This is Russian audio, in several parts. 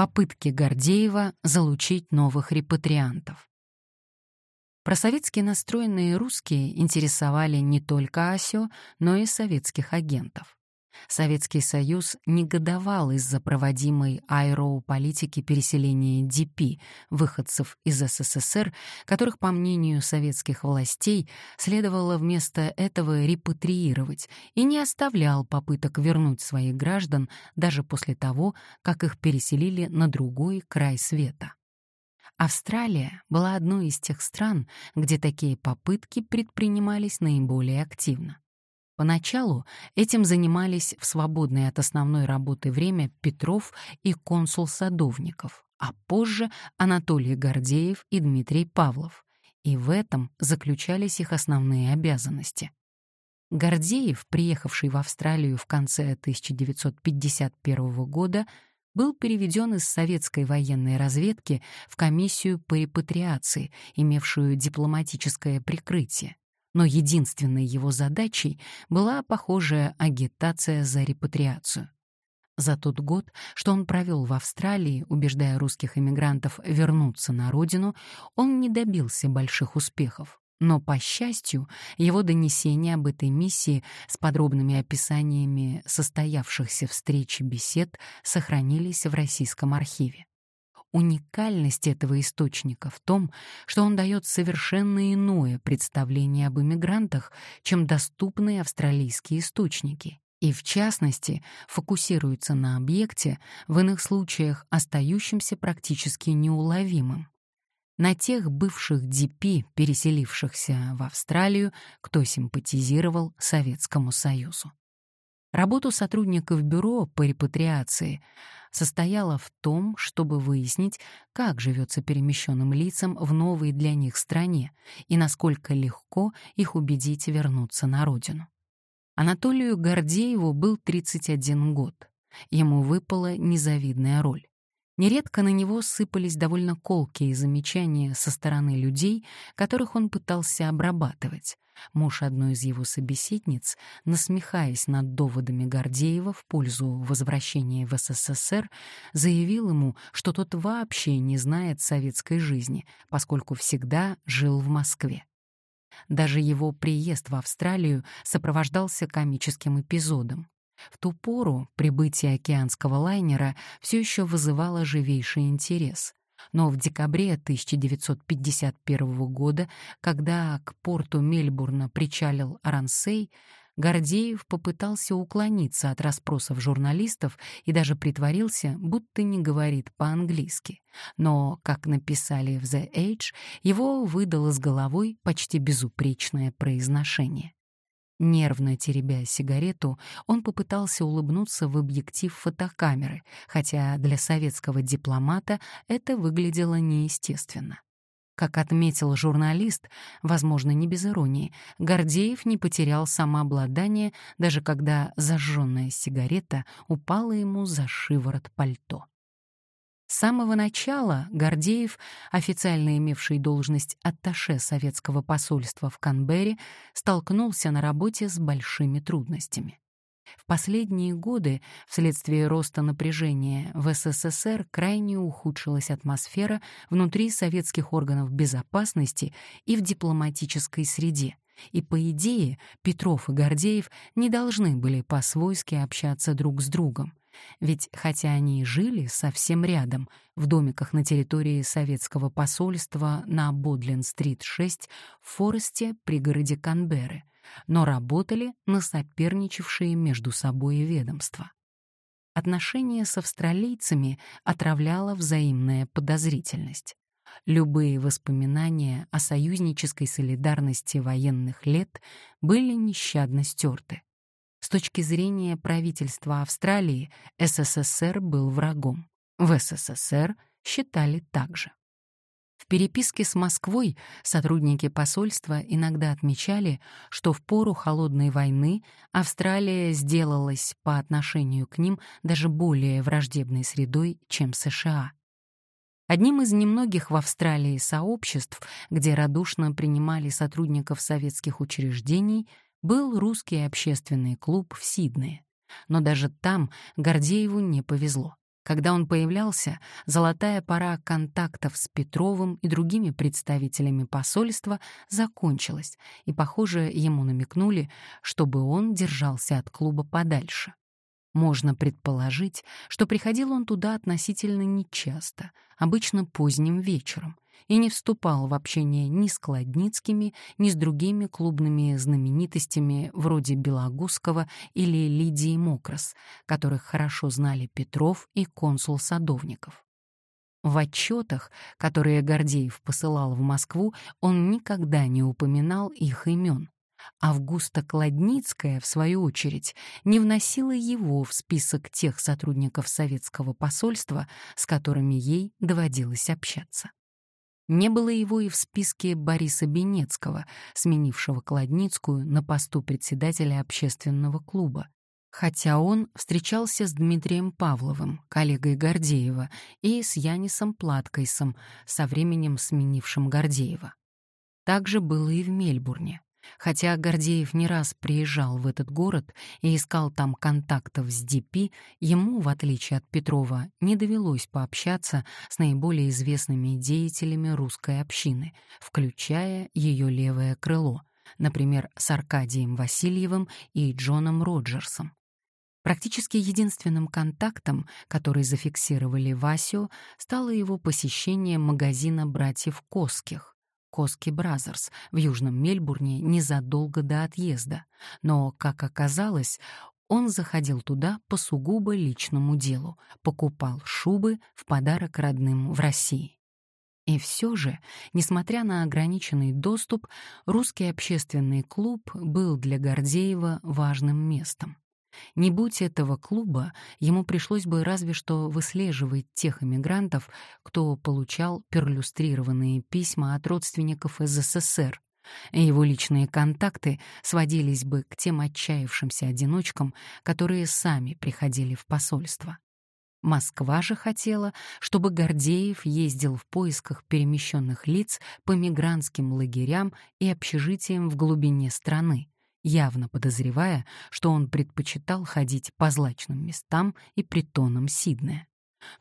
Попытки Гордеева залучить новых репатриантов. Просоветски настроенные русские интересовали не только Асио, но и советских агентов. Советский Союз негодовал из-за проводимой Айроу политики переселения ДП, выходцев из СССР, которых, по мнению советских властей, следовало вместо этого репатриировать, и не оставлял попыток вернуть своих граждан даже после того, как их переселили на другой край света. Австралия была одной из тех стран, где такие попытки предпринимались наиболее активно. Поначалу этим занимались в свободное от основной работы время Петров и консул Садовников, а позже Анатолий Гордеев и Дмитрий Павлов. И в этом заключались их основные обязанности. Гордеев, приехавший в Австралию в конце 1951 года, был переведен из советской военной разведки в комиссию по репатриации, имевшую дипломатическое прикрытие но единственной его задачей была похожая агитация за репатриацию. За тот год, что он провел в Австралии, убеждая русских эмигрантов вернуться на родину, он не добился больших успехов. Но, по счастью, его донесения об этой миссии с подробными описаниями состоявшихся встреч и бесед сохранились в российском архиве. Уникальность этого источника в том, что он дает совершенно иное представление об иммигрантах, чем доступные австралийские источники, и в частности фокусируется на объекте, в иных случаях остающемся практически неуловимым. На тех бывших ДП, переселившихся в Австралию, кто симпатизировал Советскому Союзу. Работу сотрудников бюро по репатриации состояла в том, чтобы выяснить, как живется перемещенным лицам в новой для них стране и насколько легко их убедить вернуться на родину. Анатолию Гордееву был 31 год. Ему выпала незавидная роль. Нередко на него сыпались довольно колкие замечания со стороны людей, которых он пытался обрабатывать, Муж одной из его собеседниц, насмехаясь над доводами Гордеева в пользу возвращения в СССР, заявил ему, что тот вообще не знает советской жизни, поскольку всегда жил в Москве. Даже его приезд в Австралию сопровождался комическим эпизодом. В ту пору прибытие океанского лайнера все еще вызывало живейший интерес. Но в декабре 1951 года, когда к порту Мельбурна причалил Рансей, Гордеев попытался уклониться от расспросов журналистов и даже притворился, будто не говорит по-английски. Но, как написали в The Age, его выдало с головой почти безупречное произношение. Нервно теребя сигарету, он попытался улыбнуться в объектив фотокамеры, хотя для советского дипломата это выглядело неестественно. Как отметил журналист, возможно, не без иронии, Гордеев не потерял самообладание, даже когда зажженная сигарета упала ему за шиворот пальто. С самого начала Гордеев, официально имевший должность атташе советского посольства в Канберре, столкнулся на работе с большими трудностями. В последние годы, вследствие роста напряжения в СССР, крайне ухудшилась атмосфера внутри советских органов безопасности и в дипломатической среде. И, по идее, Петров и Гордеев не должны были по-свойски общаться друг с другом. Ведь хотя они и жили совсем рядом, в домиках на территории советского посольства на Бодлин-стрит 6 в Форесте, пригороде Канберры, но работали на соперничавшие между собой ведомства. Отношения с австралийцами отравляла взаимная подозрительность. Любые воспоминания о союзнической солидарности военных лет были нещадно стерты. Точки зрения правительства Австралии СССР был врагом. В СССР считали так же. В переписке с Москвой сотрудники посольства иногда отмечали, что в пору холодной войны Австралия сделалась по отношению к ним даже более враждебной средой, чем США. Одним из немногих в Австралии сообществ, где радушно принимали сотрудников советских учреждений, был русский общественный клуб в Сиднее. Но даже там Гордееву не повезло. Когда он появлялся, золотая пора контактов с Петровым и другими представителями посольства закончилась, и, похоже, ему намекнули, чтобы он держался от клуба подальше. Можно предположить, что приходил он туда относительно нечасто, обычно поздним вечером, и не вступал в общение ни с Кладницкими, ни с другими клубными знаменитостями вроде Белогусского или Лидии Мокрос, которых хорошо знали Петров и консул Садовников. В отчетах, которые Гордеев посылал в Москву, он никогда не упоминал их имен. Августа Кладницкая, в свою очередь, не вносила его в список тех сотрудников советского посольства, с которыми ей доводилось общаться. Не было его и в списке Бориса Бенецкого, сменившего Кладницкую на посту председателя общественного клуба. Хотя он встречался с Дмитрием Павловым, коллегой Гордеева, и с Янисом Платкайсом, со временем сменившим Гордеева. Так же было и в Мельбурне. Хотя Гордеев не раз приезжал в этот город и искал там контактов с ДП, ему, в отличие от Петрова, не довелось пообщаться с наиболее известными деятелями русской общины, включая ее левое крыло, например, с Аркадием Васильевым и Джоном Роджерсом. Практически единственным контактом, который зафиксировали в АСИО, стало его посещение магазина братьев Коских, Kosky Brothers в Южном Мельбурне незадолго до отъезда, но, как оказалось, он заходил туда по сугубо личному делу, покупал шубы в подарок родным в России. И все же, несмотря на ограниченный доступ, русский общественный клуб был для Гордеева важным местом. Не будь этого клуба, ему пришлось бы разве что выслеживать тех эмигрантов, кто получал перлюстрированные письма от родственников из СССР. Его личные контакты сводились бы к тем отчаявшимся одиночкам, которые сами приходили в посольство. Москва же хотела, чтобы Гордеев ездил в поисках перемещенных лиц по мигрантским лагерям и общежитиям в глубине страны, явно подозревая, что он предпочитал ходить по злачным местам и притонам Сиднея.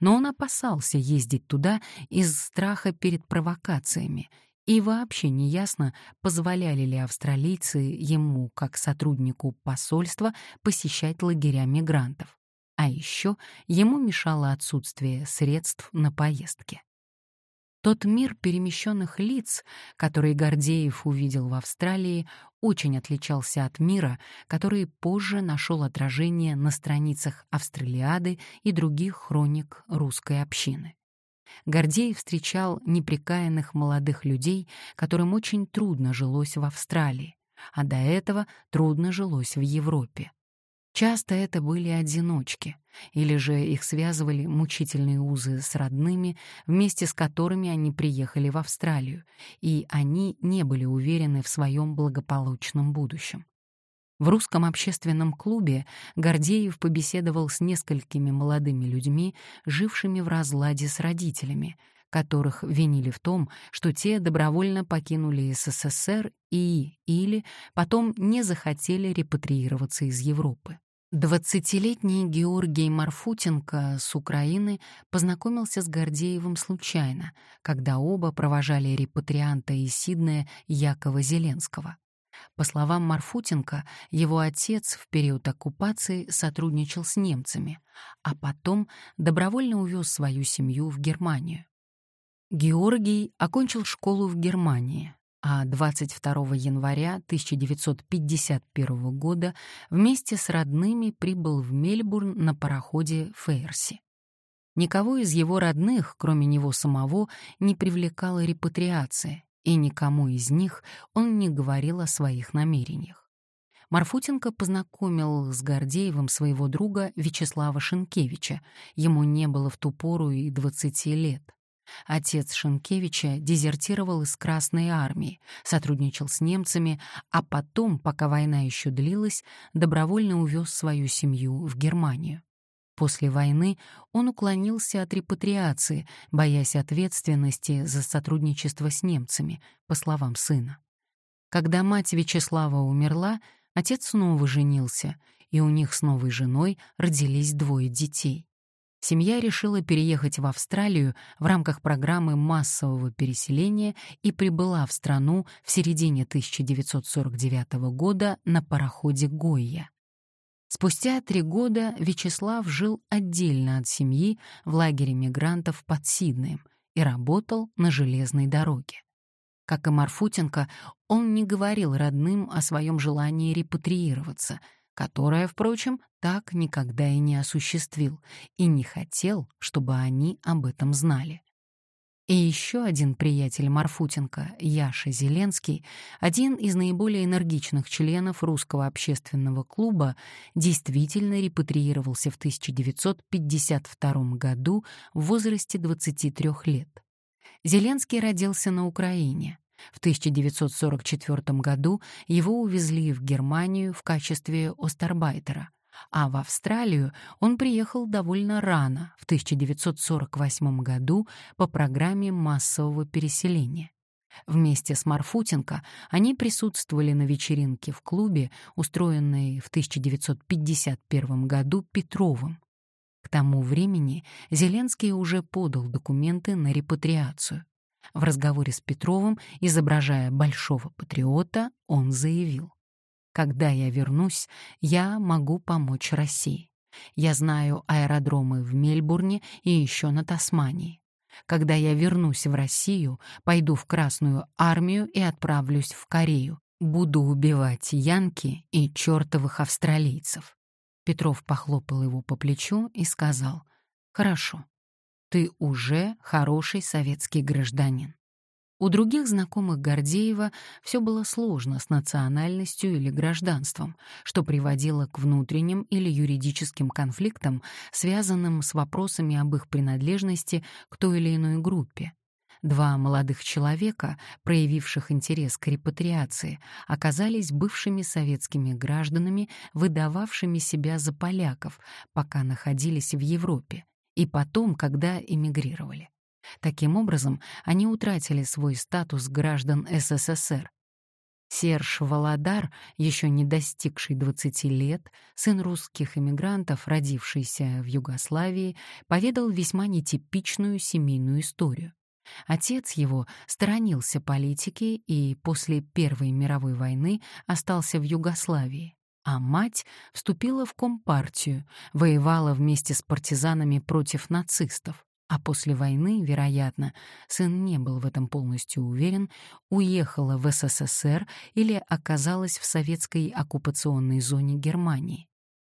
Но он опасался ездить туда из страха перед провокациями, и вообще неясно, позволяли ли австралийцы ему, как сотруднику посольства, посещать лагеря мигрантов. А еще ему мешало отсутствие средств на поездки. Тот мир перемещенных лиц, который Гордеев увидел в Австралии, очень отличался от мира, который позже нашел отражение на страницах Австралиады и других хроник русской общины. Гордеев встречал неприкаянных молодых людей, которым очень трудно жилось в Австралии, а до этого трудно жилось в Европе. Часто это были одиночки, или же их связывали мучительные узы с родными, вместе с которыми они приехали в Австралию, и они не были уверены в своем благополучном будущем. В русском общественном клубе Гордеев побеседовал с несколькими молодыми людьми, жившими в разладе с родителями, которых винили в том, что те добровольно покинули СССР и или потом не захотели репатриироваться из Европы. Двадцатилетний Георгий Марфутенко с Украины познакомился с Гордеевым случайно, когда оба провожали репатрианта из Сиднея Якова Зеленского. По словам Марфутенко, его отец в период оккупации сотрудничал с немцами, а потом добровольно увез свою семью в Германию. Георгий окончил школу в Германии, а 22 января 1951 года вместе с родными прибыл в Мельбурн на пароходе «Фейерси». Никого из его родных, кроме него самого, не привлекала репатриация, и никому из них он не говорил о своих намерениях. Марфутенко познакомил с Гордеевым своего друга Вячеслава Шенкевича, ему не было в ту пору и 20 лет. Отец Шенкевича дезертировал из Красной армии, сотрудничал с немцами, а потом, пока война еще длилась, добровольно увез свою семью в Германию. После войны он уклонился от репатриации, боясь ответственности за сотрудничество с немцами, по словам сына. Когда мать Вячеслава умерла, отец снова женился, и у них с новой женой родились двое детей. Семья решила переехать в Австралию в рамках программы массового переселения и прибыла в страну в середине 1949 года на пароходе «Гойя». Спустя три года Вячеслав жил отдельно от семьи в лагере мигрантов под Сиднеем и работал на железной дороге. Как и Марфутенко, он не говорил родным о своем желании репатриироваться, которое, впрочем, так никогда и не осуществил, и не хотел, чтобы они об этом знали. И еще один приятель Марфутенко, Яша Зеленский, один из наиболее энергичных членов русского общественного клуба, действительно репатриировался в 1952 году в возрасте 23 лет. Зеленский родился на Украине. В 1944 году его увезли в Германию в качестве остарбайтера — а в Австралию он приехал довольно рано, в 1948 году, по программе массового переселения. Вместе с Марфутенко они присутствовали на вечеринке в клубе, устроенной в 1951 году Петровым. К тому времени Зеленский уже подал документы на репатриацию. В разговоре с Петровым, изображая большого патриота, он заявил. Когда я вернусь, я могу помочь России. Я знаю аэродромы в Мельбурне и еще на Тасмании. Когда я вернусь в Россию, пойду в Красную армию и отправлюсь в Корею. Буду убивать янки и чертовых австралийцев. Петров похлопал его по плечу и сказал, «Хорошо, ты уже хороший советский гражданин. У других знакомых Гордеева все было сложно с национальностью или гражданством, что приводило к внутренним или юридическим конфликтам, связанным с вопросами об их принадлежности к той или иной группе. Два молодых человека, проявивших интерес к репатриации, оказались бывшими советскими гражданами, выдававшими себя за поляков, пока находились в Европе, и потом, когда эмигрировали. Таким образом, они утратили свой статус граждан СССР. Серж Володар, еще не достигший 20 лет, сын русских эмигрантов, родившийся в Югославии, поведал весьма нетипичную семейную историю. Отец его сторонился политики и после Первой мировой войны остался в Югославии, а мать вступила в Компартию, воевала вместе с партизанами против нацистов а после войны, вероятно, сын не был в этом полностью уверен, уехала в СССР или оказалась в советской оккупационной зоне Германии.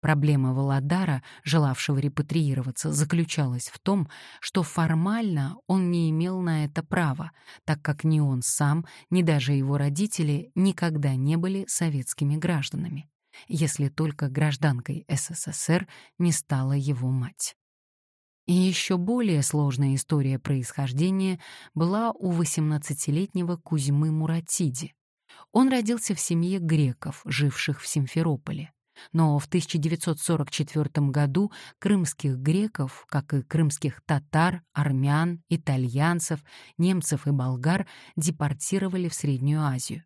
Проблема Володара, желавшего репатриироваться, заключалась в том, что формально он не имел на это права, так как ни он сам, ни даже его родители никогда не были советскими гражданами, если только гражданкой СССР не стала его мать. И еще более сложная история происхождения была у 18-летнего Кузьмы Муратиди. Он родился в семье греков, живших в Симферополе. Но в 1944 году крымских греков, как и крымских татар, армян, итальянцев, немцев и болгар, депортировали в Среднюю Азию.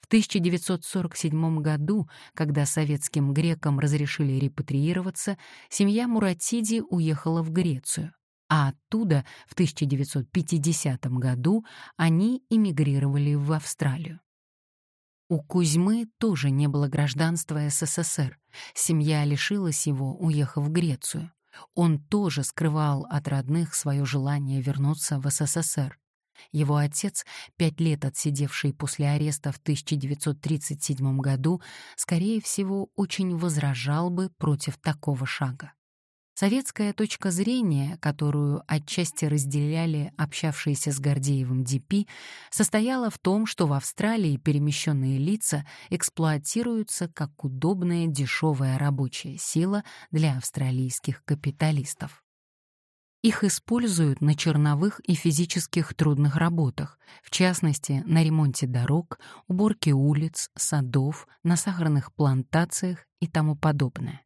В 1947 году, когда советским грекам разрешили репатриироваться, семья Муратиди уехала в Грецию, а оттуда в 1950 году они эмигрировали в Австралию. У Кузьмы тоже не было гражданства СССР. Семья лишилась его, уехав в Грецию. Он тоже скрывал от родных свое желание вернуться в СССР. Его отец, пять лет отсидевший после ареста в 1937 году, скорее всего, очень возражал бы против такого шага. Советская точка зрения, которую отчасти разделяли общавшиеся с Гордеевым ДП, состояла в том, что в Австралии перемещенные лица эксплуатируются как удобная дешевая рабочая сила для австралийских капиталистов. Их используют на черновых и физических трудных работах, в частности, на ремонте дорог, уборке улиц, садов, на сахарных плантациях и тому подобное.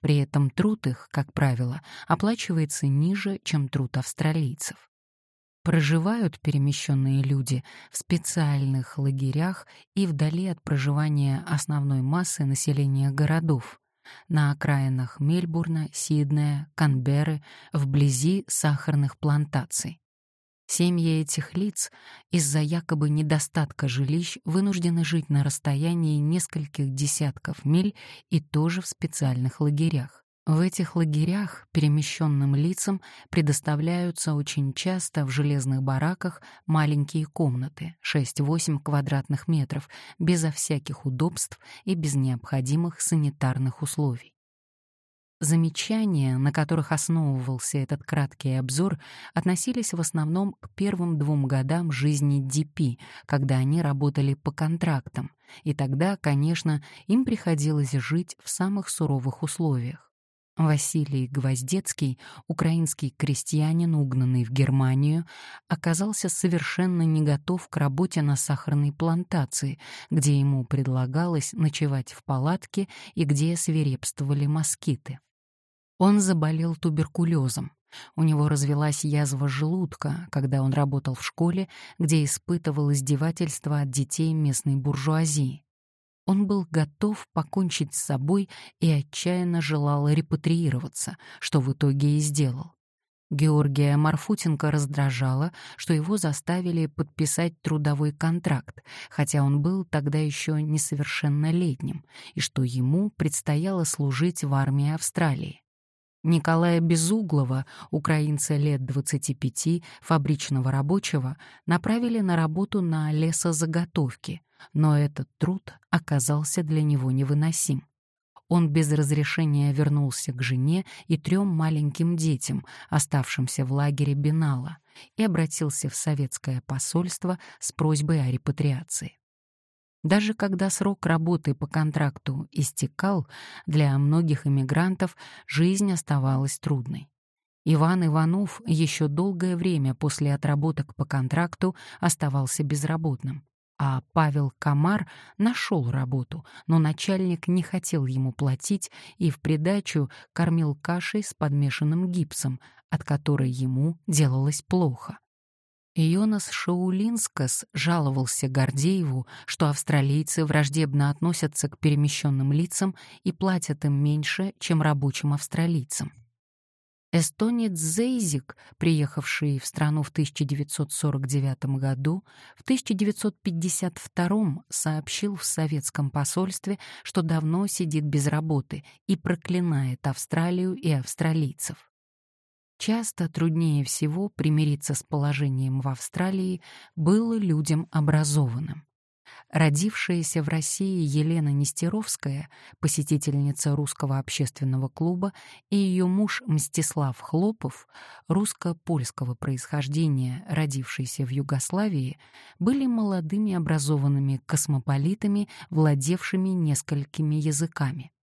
При этом труд их, как правило, оплачивается ниже, чем труд австралийцев. Проживают перемещенные люди в специальных лагерях и вдали от проживания основной массы населения городов, на окраинах Мельбурна, Сиднея, Канберры, вблизи сахарных плантаций. Семьи этих лиц из-за якобы недостатка жилищ вынуждены жить на расстоянии нескольких десятков миль и тоже в специальных лагерях. В этих лагерях перемещенным лицам предоставляются очень часто в железных бараках маленькие комнаты, 6-8 квадратных метров, безо всяких удобств и без необходимых санитарных условий. Замечания, на которых основывался этот краткий обзор, относились в основном к первым двум годам жизни ДП, когда они работали по контрактам, и тогда, конечно, им приходилось жить в самых суровых условиях. Василий Гвоздецкий, украинский крестьянин, угнанный в Германию, оказался совершенно не готов к работе на сахарной плантации, где ему предлагалось ночевать в палатке и где свирепствовали москиты. Он заболел туберкулезом. У него развелась язва желудка, когда он работал в школе, где испытывал издевательства от детей местной буржуазии. Он был готов покончить с собой и отчаянно желал репатриироваться, что в итоге и сделал. Георгия Марфутенко раздражало, что его заставили подписать трудовой контракт, хотя он был тогда еще несовершеннолетним, и что ему предстояло служить в армии Австралии. Николая Безуглова, украинца лет 25, фабричного рабочего, направили на работу на лесозаготовки, но этот труд оказался для него невыносим. Он без разрешения вернулся к жене и трем маленьким детям, оставшимся в лагере Бенала, и обратился в советское посольство с просьбой о репатриации. Даже когда срок работы по контракту истекал, для многих иммигрантов жизнь оставалась трудной. Иван Иванов еще долгое время после отработок по контракту оставался безработным, а Павел Комар нашел работу, но начальник не хотел ему платить и в придачу кормил кашей с подмешанным гипсом, от которой ему делалось плохо. Йонас Шаулинскас жаловался Гордееву, что австралийцы враждебно относятся к перемещенным лицам и платят им меньше, чем рабочим австралийцам. Эстонец Зейзик, приехавший в страну в 1949 году, в 1952 сообщил в советском посольстве, что давно сидит без работы и проклинает Австралию и австралийцев. Часто труднее всего примириться с положением в Австралии было людям образованным. Родившаяся в России Елена Нестеровская, посетительница русского общественного клуба, и ее муж Мстислав Хлопов, русско-польского происхождения, родившийся в Югославии, были молодыми образованными космополитами, владевшими несколькими языками.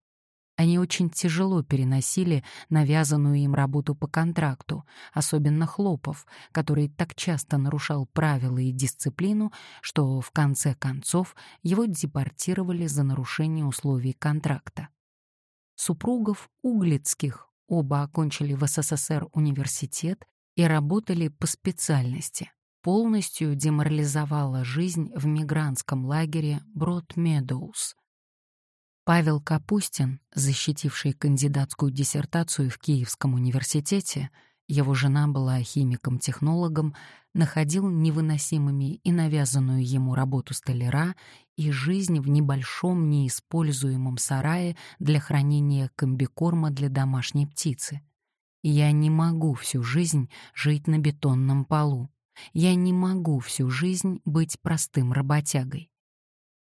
Они очень тяжело переносили навязанную им работу по контракту, особенно Хлопов, который так часто нарушал правила и дисциплину, что в конце концов его депортировали за нарушение условий контракта. Супругов Углицких оба окончили в СССР университет и работали по специальности. Полностью деморализовала жизнь в мигрантском лагере Брод-Медоуз, Павел Капустин, защитивший кандидатскую диссертацию в Киевском университете, его жена была химиком-технологом, находил невыносимыми и навязанную ему работу столяра и жизнь в небольшом неиспользуемом сарае для хранения комбикорма для домашней птицы. Я не могу всю жизнь жить на бетонном полу. Я не могу всю жизнь быть простым работягой.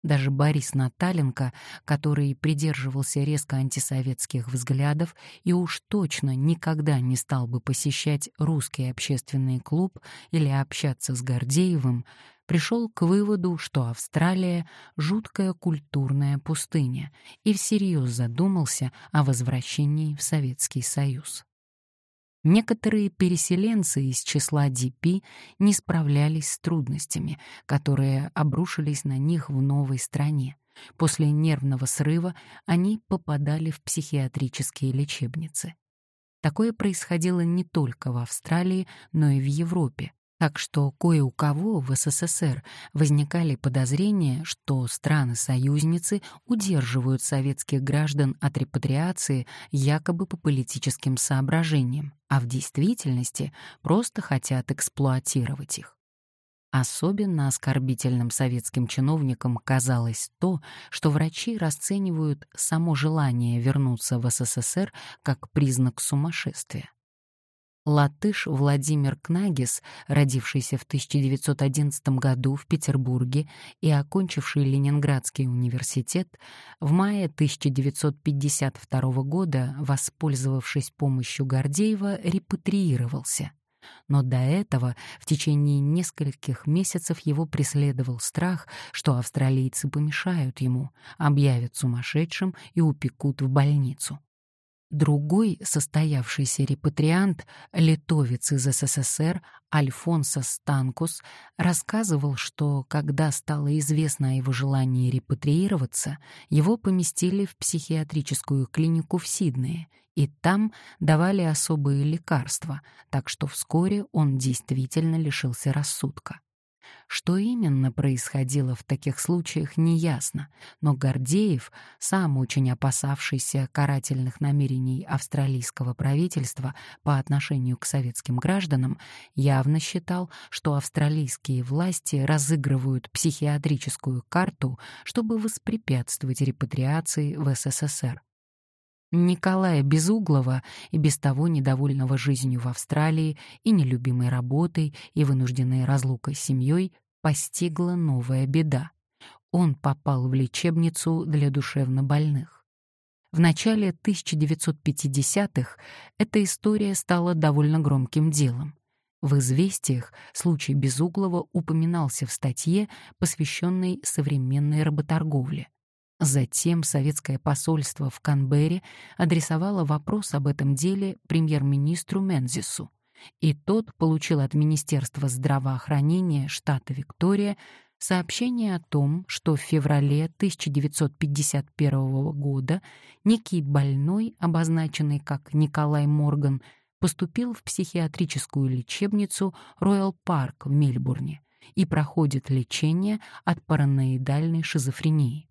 Даже Борис Наталенко, который придерживался резко антисоветских взглядов и уж точно никогда не стал бы посещать русский общественный клуб или общаться с Гордеевым, пришел к выводу, что Австралия — жуткая культурная пустыня, и всерьез задумался о возвращении в Советский Союз. Некоторые переселенцы из числа ДП не справлялись с трудностями, которые обрушились на них в новой стране. После нервного срыва они попадали в психиатрические лечебницы. Такое происходило не только в Австралии, но и в Европе. Так что кое у кого в СССР возникали подозрения, что страны-союзницы удерживают советских граждан от репатриации якобы по политическим соображениям, а в действительности просто хотят эксплуатировать их. Особенно оскорбительным советским чиновникам казалось то, что врачи расценивают само желание вернуться в СССР как признак сумасшествия. Латыш Владимир Кнагис, родившийся в 1911 году в Петербурге и окончивший Ленинградский университет, в мае 1952 года, воспользовавшись помощью Гордеева, репатриировался. Но до этого в течение нескольких месяцев его преследовал страх, что австралийцы помешают ему, объявят сумасшедшим и упекут в больницу. Другой состоявшийся репатриант, литовец из СССР Альфонсо Станкус, рассказывал, что когда стало известно о его желании репатриироваться, его поместили в психиатрическую клинику в Сиднее, и там давали особые лекарства, так что вскоре он действительно лишился рассудка. Что именно происходило в таких случаях, неясно, но Гордеев, сам очень опасавшийся карательных намерений австралийского правительства по отношению к советским гражданам, явно считал, что австралийские власти разыгрывают психиатрическую карту, чтобы воспрепятствовать репатриации в СССР. Николая Безуглова, и без того недовольного жизнью в Австралии, и нелюбимой работой, и вынужденной разлукой с семьей, постигла новая беда. Он попал в лечебницу для душевнобольных. В начале 1950-х эта история стала довольно громким делом. В «Известиях» случай Безуглова упоминался в статье, посвященной современной работорговле. Затем советское посольство в Канберре адресовало вопрос об этом деле премьер-министру Мензису, и тот получил от Министерства здравоохранения штата Виктория сообщение о том, что в феврале 1951 года некий больной, обозначенный как Николай Морган, поступил в психиатрическую лечебницу Роyal Парк в Мельбурне и проходит лечение от параноидальной шизофрении.